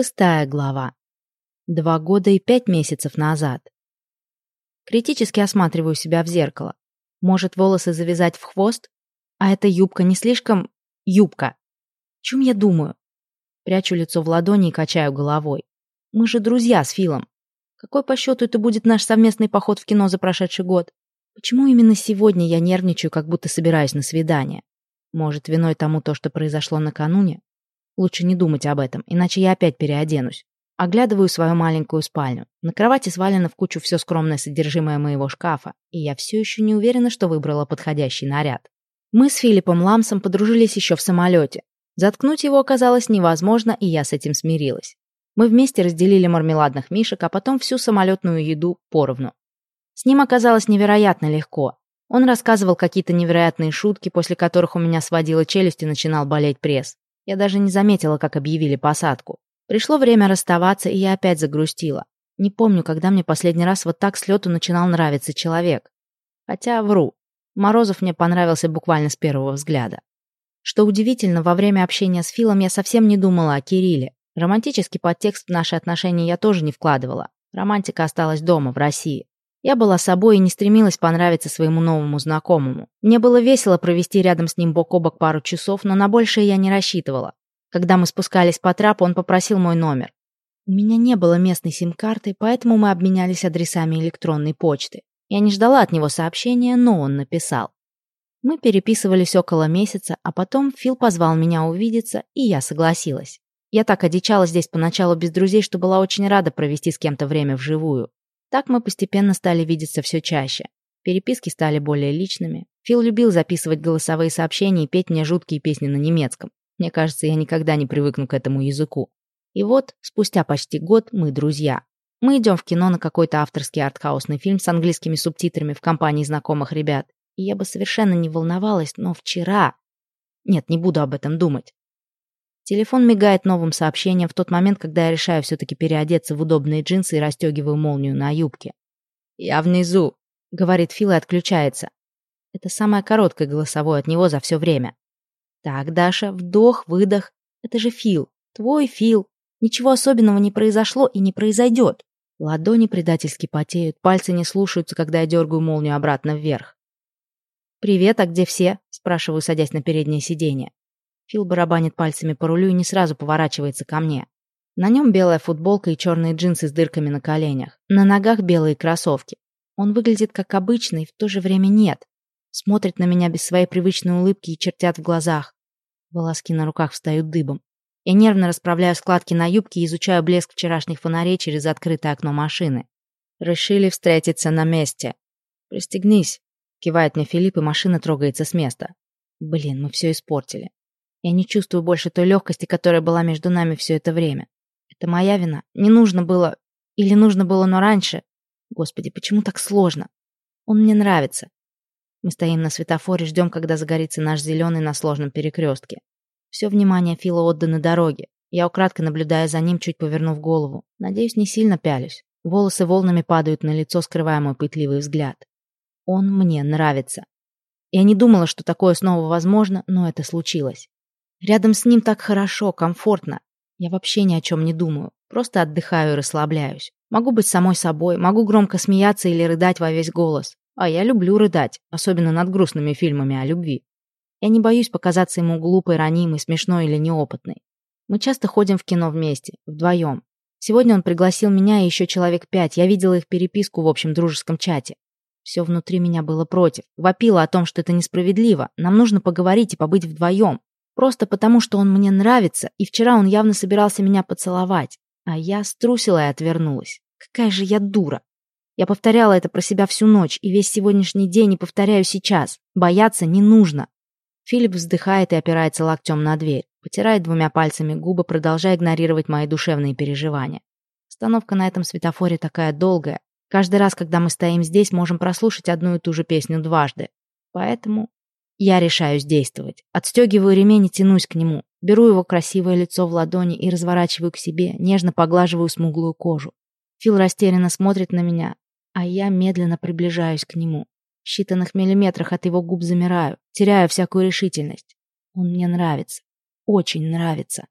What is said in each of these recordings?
Шестая глава. Два года и пять месяцев назад. Критически осматриваю себя в зеркало. Может, волосы завязать в хвост? А эта юбка не слишком... юбка. Чем я думаю? Прячу лицо в ладони и качаю головой. Мы же друзья с Филом. Какой по счету это будет наш совместный поход в кино за прошедший год? Почему именно сегодня я нервничаю, как будто собираюсь на свидание? Может, виной тому то, что произошло накануне? Лучше не думать об этом, иначе я опять переоденусь. Оглядываю свою маленькую спальню. На кровати свалено в кучу все скромное содержимое моего шкафа, и я все еще не уверена, что выбрала подходящий наряд. Мы с Филиппом Ламсом подружились еще в самолете. Заткнуть его оказалось невозможно, и я с этим смирилась. Мы вместе разделили мармеладных мишек, а потом всю самолетную еду поровну. С ним оказалось невероятно легко. Он рассказывал какие-то невероятные шутки, после которых у меня сводила челюсть и начинал болеть пресс. Я даже не заметила, как объявили посадку. Пришло время расставаться, и я опять загрустила. Не помню, когда мне последний раз вот так с лету начинал нравиться человек. Хотя вру. Морозов мне понравился буквально с первого взгляда. Что удивительно, во время общения с Филом я совсем не думала о Кирилле. Романтический подтекст в наши отношения я тоже не вкладывала. Романтика осталась дома, в России. Я была собой и не стремилась понравиться своему новому знакомому. Мне было весело провести рядом с ним бок о бок пару часов, но на большее я не рассчитывала. Когда мы спускались по трапу, он попросил мой номер. У меня не было местной сим-карты, поэтому мы обменялись адресами электронной почты. Я не ждала от него сообщения, но он написал. Мы переписывались около месяца, а потом Фил позвал меня увидеться, и я согласилась. Я так одичала здесь поначалу без друзей, что была очень рада провести с кем-то время вживую. Так мы постепенно стали видеться все чаще. Переписки стали более личными. Фил любил записывать голосовые сообщения и петь мне жуткие песни на немецком. Мне кажется, я никогда не привыкну к этому языку. И вот, спустя почти год, мы друзья. Мы идем в кино на какой-то авторский артхаусный фильм с английскими субтитрами в компании знакомых ребят. И я бы совершенно не волновалась, но вчера... Нет, не буду об этом думать. Телефон мигает новым сообщением в тот момент, когда я решаю все-таки переодеться в удобные джинсы и расстегиваю молнию на юбке. «Я внизу», — говорит Фил и отключается. Это самое короткое голосовое от него за все время. «Так, Даша, вдох, выдох. Это же Фил. Твой Фил. Ничего особенного не произошло и не произойдет». Ладони предательски потеют, пальцы не слушаются, когда я дергаю молнию обратно вверх. «Привет, а где все?» — спрашиваю, садясь на переднее сиденье. Фил барабанит пальцами по рулю и не сразу поворачивается ко мне. На нем белая футболка и черные джинсы с дырками на коленях. На ногах белые кроссовки. Он выглядит как обычный, в то же время нет. Смотрит на меня без своей привычной улыбки и чертят в глазах. Волоски на руках встают дыбом. Я нервно расправляю складки на юбке и изучаю блеск вчерашних фонарей через открытое окно машины. Решили встретиться на месте. «Пристегнись», — кивает мне Филипп, и машина трогается с места. Блин, мы все испортили. Я не чувствую больше той легкости, которая была между нами все это время. Это моя вина. Не нужно было... Или нужно было, но раньше. Господи, почему так сложно? Он мне нравится. Мы стоим на светофоре, ждем, когда загорится наш зеленый на сложном перекрестке. Все внимание Фила отдано дороге. Я украдкой наблюдаю за ним, чуть повернув голову. Надеюсь, не сильно пялюсь. Волосы волнами падают на лицо, скрывая мой пытливый взгляд. Он мне нравится. Я не думала, что такое снова возможно, но это случилось. Рядом с ним так хорошо, комфортно. Я вообще ни о чем не думаю. Просто отдыхаю и расслабляюсь. Могу быть самой собой, могу громко смеяться или рыдать во весь голос. А я люблю рыдать, особенно над грустными фильмами о любви. Я не боюсь показаться ему глупой, ранимой, смешной или неопытной. Мы часто ходим в кино вместе, вдвоем. Сегодня он пригласил меня и еще человек пять. Я видела их переписку в общем дружеском чате. Все внутри меня было против. Вопило о том, что это несправедливо. Нам нужно поговорить и побыть вдвоем. Просто потому, что он мне нравится, и вчера он явно собирался меня поцеловать. А я струсила и отвернулась. Какая же я дура. Я повторяла это про себя всю ночь, и весь сегодняшний день и повторяю сейчас. Бояться не нужно. Филипп вздыхает и опирается локтем на дверь. Потирает двумя пальцами губы, продолжая игнорировать мои душевные переживания. Остановка на этом светофоре такая долгая. Каждый раз, когда мы стоим здесь, можем прослушать одну и ту же песню дважды. Поэтому я решаюсь действовать. Отстегиваю ремень и тянусь к нему. Беру его красивое лицо в ладони и разворачиваю к себе, нежно поглаживаю смуглую кожу. Фил растерянно смотрит на меня, а я медленно приближаюсь к нему. В считанных миллиметрах от его губ замираю, теряю всякую решительность. Он мне нравится. Очень нравится.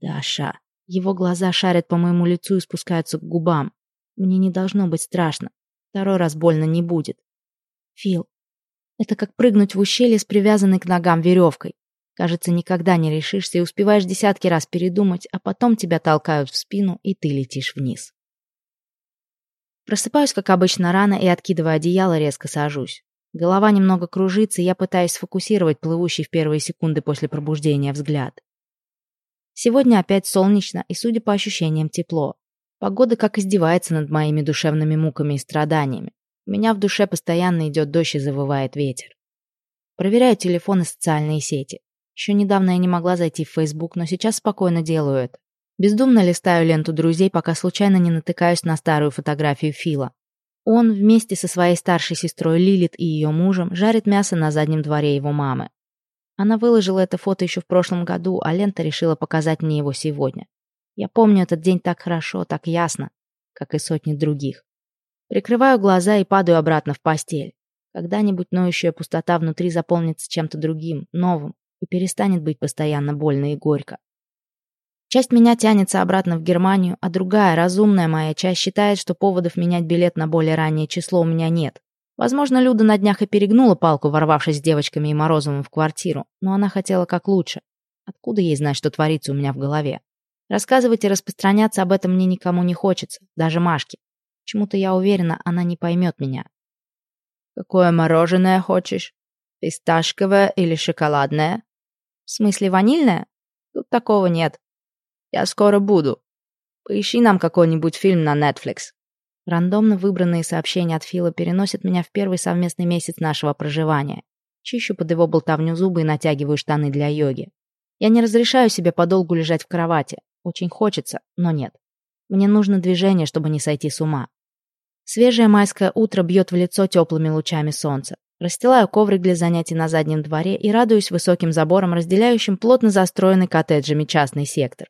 «Даша», Его глаза шарят по моему лицу и спускаются к губам. Мне не должно быть страшно. Второй раз больно не будет. Фил, это как прыгнуть в ущелье с привязанной к ногам веревкой. Кажется, никогда не решишься и успеваешь десятки раз передумать, а потом тебя толкают в спину, и ты летишь вниз. Просыпаюсь, как обычно, рано и, откидывая одеяло, резко сажусь. Голова немного кружится, и я пытаюсь сфокусировать плывущий в первые секунды после пробуждения взгляд. Сегодня опять солнечно и, судя по ощущениям, тепло. Погода как издевается над моими душевными муками и страданиями. У меня в душе постоянно идет дождь и завывает ветер. Проверяю телефон и социальные сети. Еще недавно я не могла зайти в Facebook, но сейчас спокойно делаю это. Бездумно листаю ленту друзей, пока случайно не натыкаюсь на старую фотографию Фила. Он вместе со своей старшей сестрой Лилит и ее мужем жарит мясо на заднем дворе его мамы. Она выложила это фото еще в прошлом году, а лента решила показать мне его сегодня. Я помню этот день так хорошо, так ясно, как и сотни других. Прикрываю глаза и падаю обратно в постель. Когда-нибудь ноющая пустота внутри заполнится чем-то другим, новым, и перестанет быть постоянно больно и горько. Часть меня тянется обратно в Германию, а другая, разумная моя часть, считает, что поводов менять билет на более раннее число у меня нет. Возможно, Люда на днях и перегнула палку, ворвавшись с девочками и Морозовым в квартиру, но она хотела как лучше. Откуда ей знать, что творится у меня в голове? Рассказывать и распространяться об этом мне никому не хочется, даже Машке. Почему-то я уверена, она не поймет меня. «Какое мороженое хочешь? Фисташковое или шоколадное?» В смысле ванильное? Тут такого нет. Я скоро буду. Поищи нам какой-нибудь фильм на Netflix. Рандомно выбранные сообщения от Фила переносят меня в первый совместный месяц нашего проживания. Чищу под его болтовню зубы и натягиваю штаны для йоги. Я не разрешаю себе подолгу лежать в кровати. Очень хочется, но нет. Мне нужно движение, чтобы не сойти с ума. Свежее майское утро бьет в лицо теплыми лучами солнца. Расстилаю коврик для занятий на заднем дворе и радуюсь высоким заборам, разделяющим плотно застроенный коттеджами частный сектор.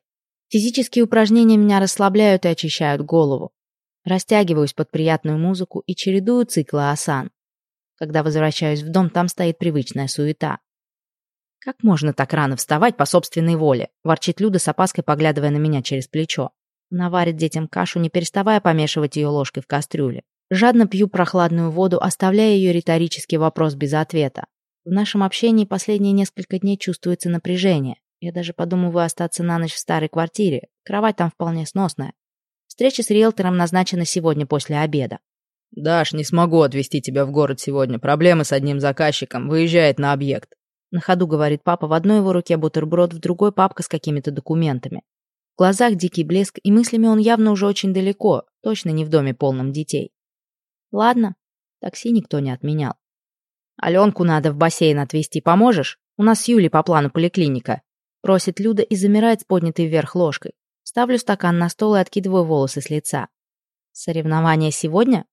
Физические упражнения меня расслабляют и очищают голову. Растягиваюсь под приятную музыку и чередую циклы асан. Когда возвращаюсь в дом, там стоит привычная суета. «Как можно так рано вставать по собственной воле?» – ворчит Люда с опаской, поглядывая на меня через плечо. Она варит детям кашу, не переставая помешивать ее ложкой в кастрюле. Жадно пью прохладную воду, оставляя ее риторический вопрос без ответа. В нашем общении последние несколько дней чувствуется напряжение. Я даже подумываю остаться на ночь в старой квартире. Кровать там вполне сносная. Встреча с риэлтором назначена сегодня после обеда. «Даш, не смогу отвезти тебя в город сегодня. Проблемы с одним заказчиком. Выезжает на объект». На ходу говорит папа, в одной его руке бутерброд, в другой папка с какими-то документами. В глазах дикий блеск, и мыслями он явно уже очень далеко, точно не в доме полном детей. Ладно, такси никто не отменял. Аленку надо в бассейн отвезти, поможешь? У нас с Юлей по плану поликлиника. Просит Люда и замирает с поднятой вверх ложкой. Ставлю стакан на стол и откидываю волосы с лица. Соревнования сегодня?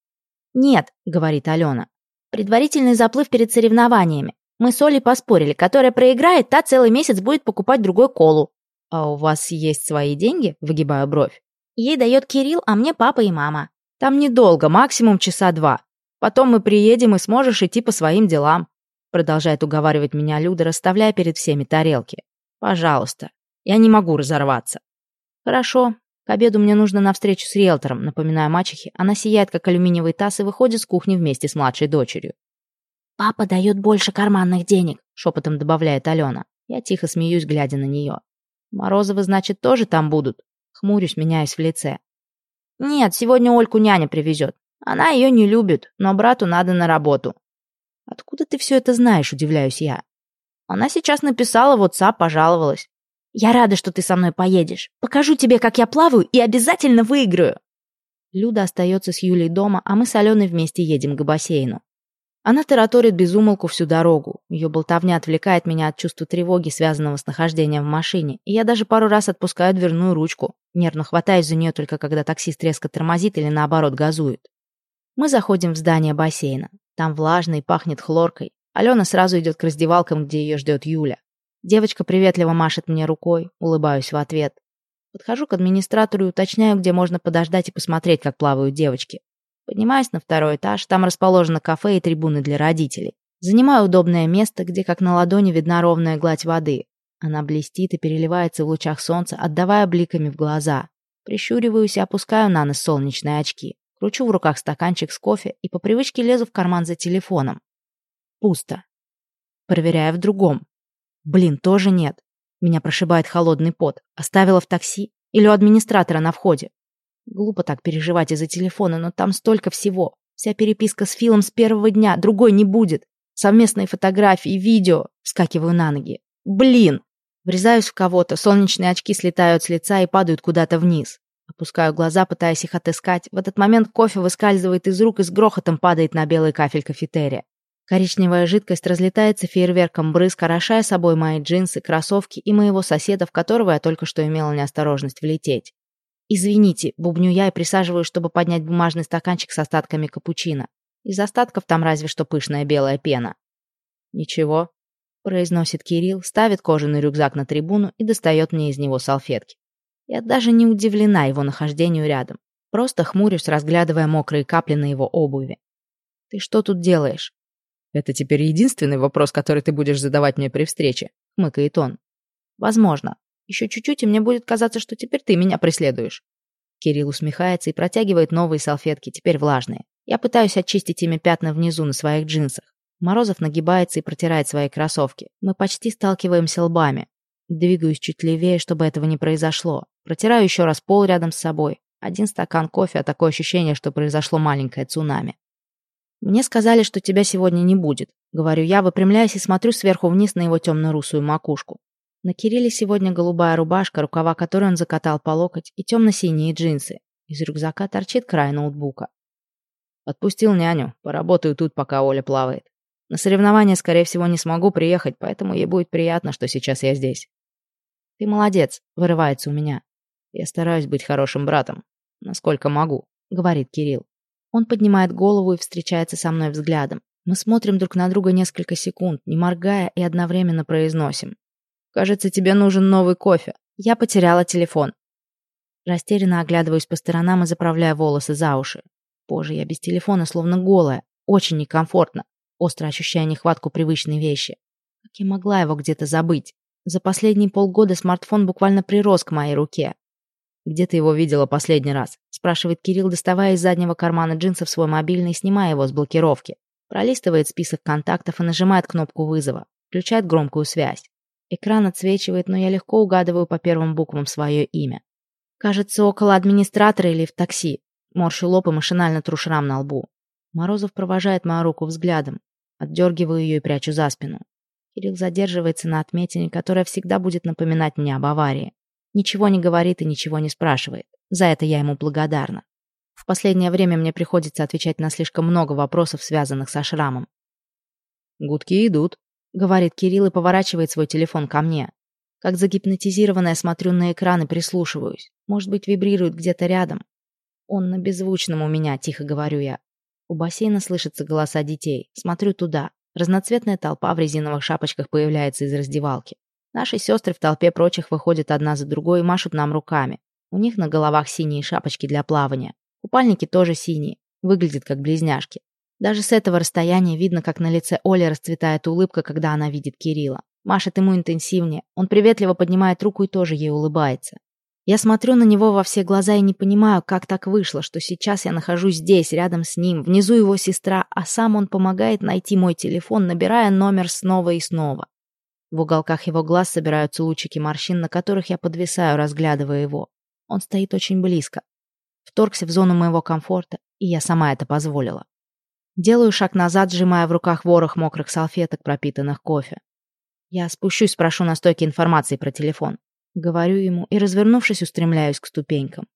Нет, говорит Алена. Предварительный заплыв перед соревнованиями. Мы с Олей поспорили, которая проиграет, та целый месяц будет покупать другой колу. А у вас есть свои деньги? Выгибаю бровь. Ей дает Кирилл, а мне папа и мама. Там недолго, максимум часа два. Потом мы приедем и сможешь идти по своим делам. Продолжает уговаривать меня Люда, расставляя перед всеми тарелки. Пожалуйста. Я не могу разорваться. Хорошо. К обеду мне нужно на встречу с риэлтором, напоминаю мачехе. Она сияет, как алюминиевый таз, и выходит с кухни вместе с младшей дочерью. «Папа дает больше карманных денег», — шепотом добавляет Алена. Я тихо смеюсь, глядя на нее. «Морозовы, значит, тоже там будут?» Хмурюсь, меняюсь в лице. «Нет, сегодня Ольку няня привезет. Она ее не любит, но брату надо на работу». «Откуда ты все это знаешь?» – удивляюсь я. Она сейчас написала в WhatsApp, пожаловалась. «Я рада, что ты со мной поедешь. Покажу тебе, как я плаваю, и обязательно выиграю». Люда остается с Юлей дома, а мы с Аленой вместе едем к бассейну. Она тараторит безумолку всю дорогу. Ее болтовня отвлекает меня от чувства тревоги, связанного с нахождением в машине, и я даже пару раз отпускаю дверную ручку, нервно хватаясь за нее только когда таксист резко тормозит или наоборот газует. Мы заходим в здание бассейна. Там влажно и пахнет хлоркой. Алена сразу идет к раздевалкам, где ее ждет Юля. Девочка приветливо машет мне рукой, улыбаюсь в ответ. Подхожу к администратору и уточняю, где можно подождать и посмотреть, как плавают девочки. Поднимаюсь на второй этаж, там расположено кафе и трибуны для родителей. Занимаю удобное место, где как на ладони видна ровная гладь воды. Она блестит и переливается в лучах солнца, отдавая бликами в глаза. Прищуриваюсь и опускаю на нос солнечные очки. Кручу в руках стаканчик с кофе и по привычке лезу в карман за телефоном. Пусто. Проверяю в другом. Блин, тоже нет. Меня прошибает холодный пот. Оставила в такси или у администратора на входе. Глупо так переживать из-за телефона, но там столько всего. Вся переписка с Филом с первого дня, другой не будет. Совместные фотографии, видео. Скакиваю на ноги. Блин! Врезаюсь в кого-то, солнечные очки слетают с лица и падают куда-то вниз. Опускаю глаза, пытаясь их отыскать. В этот момент кофе выскальзывает из рук и с грохотом падает на белый кафель кафетерия. Коричневая жидкость разлетается фейерверком брызг, орошая собой мои джинсы, кроссовки и моего соседа, в которого я только что имела неосторожность влететь. «Извините», — бубню я и присаживаюсь, чтобы поднять бумажный стаканчик с остатками капучино. Из остатков там разве что пышная белая пена. «Ничего», — произносит Кирилл, ставит кожаный рюкзак на трибуну и достает мне из него салфетки. Я даже не удивлена его нахождению рядом. Просто хмурюсь, разглядывая мокрые капли на его обуви. «Ты что тут делаешь?» «Это теперь единственный вопрос, который ты будешь задавать мне при встрече», — хмыкает он. «Возможно. Еще чуть-чуть, и мне будет казаться, что теперь ты меня преследуешь». Кирилл усмехается и протягивает новые салфетки, теперь влажные. Я пытаюсь очистить ими пятна внизу на своих джинсах. Морозов нагибается и протирает свои кроссовки. Мы почти сталкиваемся лбами. Двигаюсь чуть левее, чтобы этого не произошло. Протираю еще раз пол рядом с собой. Один стакан кофе, а такое ощущение, что произошло маленькое цунами. «Мне сказали, что тебя сегодня не будет», — говорю я, выпрямляясь и смотрю сверху вниз на его темно-русую макушку. На Кирилле сегодня голубая рубашка, рукава которой он закатал по локоть, и темно-синие джинсы. Из рюкзака торчит край ноутбука. Отпустил няню, поработаю тут, пока Оля плавает. На соревнования, скорее всего, не смогу приехать, поэтому ей будет приятно, что сейчас я здесь. «Ты молодец», — вырывается у меня. «Я стараюсь быть хорошим братом, насколько могу», — говорит Кирилл. Он поднимает голову и встречается со мной взглядом. Мы смотрим друг на друга несколько секунд, не моргая и одновременно произносим. Кажется, тебе нужен новый кофе. Я потеряла телефон. Растерянно оглядываюсь по сторонам и заправляю волосы за уши. Боже, я без телефона словно голая. Очень некомфортно. Остро ощущая нехватку привычной вещи. Как я могла его где-то забыть? За последние полгода смартфон буквально прирос к моей руке. «Где ты его видела последний раз?» спрашивает Кирилл, доставая из заднего кармана джинсов свой мобильный и снимая его с блокировки. Пролистывает список контактов и нажимает кнопку вызова. Включает громкую связь. Экран отсвечивает, но я легко угадываю по первым буквам свое имя. Кажется, около администратора или в такси. Морщу лоб и машинально тру шрам на лбу. Морозов провожает мою руку взглядом. Отдергиваю ее и прячу за спину. Кирилл задерживается на отметине, которая всегда будет напоминать мне об аварии. Ничего не говорит и ничего не спрашивает. За это я ему благодарна. В последнее время мне приходится отвечать на слишком много вопросов, связанных со шрамом. «Гудки идут», говорит Кирилл и поворачивает свой телефон ко мне. Как загипнотизированная смотрю на экран и прислушиваюсь. Может быть, вибрирует где-то рядом. Он на беззвучном у меня, тихо говорю я. У бассейна слышатся голоса детей. Смотрю туда. Разноцветная толпа в резиновых шапочках появляется из раздевалки. Наши сестры в толпе прочих выходят одна за другой и машут нам руками. У них на головах синие шапочки для плавания. Купальники тоже синие. Выглядят как близняшки. Даже с этого расстояния видно, как на лице Оли расцветает улыбка, когда она видит Кирилла. Машет ему интенсивнее. Он приветливо поднимает руку и тоже ей улыбается. Я смотрю на него во все глаза и не понимаю, как так вышло, что сейчас я нахожусь здесь, рядом с ним, внизу его сестра, а сам он помогает найти мой телефон, набирая номер снова и снова. В уголках его глаз собираются лучики морщин, на которых я подвисаю, разглядывая его. Он стоит очень близко. Вторгся в зону моего комфорта, и я сама это позволила. Делаю шаг назад, сжимая в руках ворох мокрых салфеток, пропитанных кофе. Я спущусь, спрошу на стойке информации про телефон. Говорю ему и, развернувшись, устремляюсь к ступенькам.